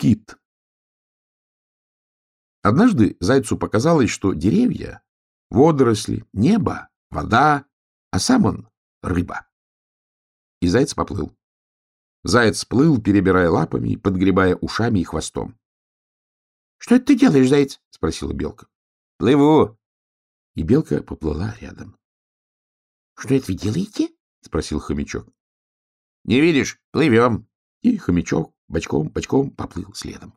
Кит. Однажды зайцу показалось, что деревья, водоросли, небо, вода, а сам он — рыба. И заяц поплыл. Заяц плыл, перебирая лапами, подгребая ушами и хвостом. — Что это ты делаешь, заяц? — спросила белка. — Плыву. И белка поплыла рядом. — Что это вы делаете? — спросил хомячок. — Не видишь? Плывем. И хомячок бочком-бочком поплыл следом.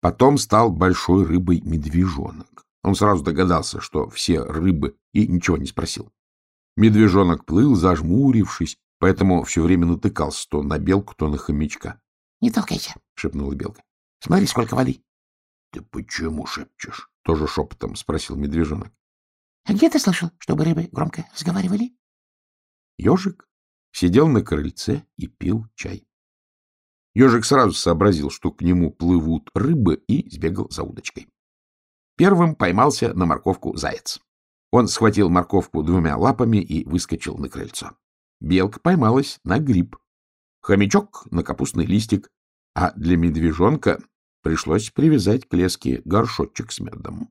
Потом стал большой рыбой медвежонок. Он сразу догадался, что все рыбы, и ничего не спросил. Медвежонок плыл, зажмурившись, поэтому все время натыкался то на белку, то на хомячка. — Не толкайся, — шепнула белка. — Смотри, сколько воды. — Ты почему шепчешь? — тоже шепотом спросил медвежонок. — А где ты слышал, чтобы рыбы громко разговаривали? Ежик сидел на крыльце и пил чай. Ежик сразу сообразил, что к нему плывут рыбы, и сбегал за удочкой. Первым поймался на морковку заяц. Он схватил морковку двумя лапами и выскочил на крыльцо. Белка поймалась на гриб, хомячок — на капустный листик, а для медвежонка пришлось привязать к леске горшочек с медом.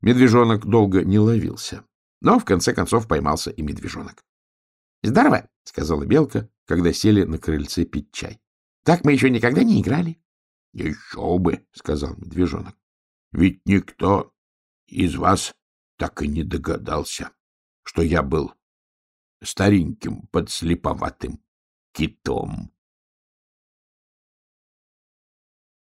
Медвежонок долго не ловился, но в конце концов поймался и медвежонок. — Здорово, — сказала белка, когда сели на крыльце пить чай. — Так мы еще никогда не играли. — Еще бы, — сказал медвежонок. — Ведь никто из вас так и не догадался, что я был стареньким подслеповатым китом.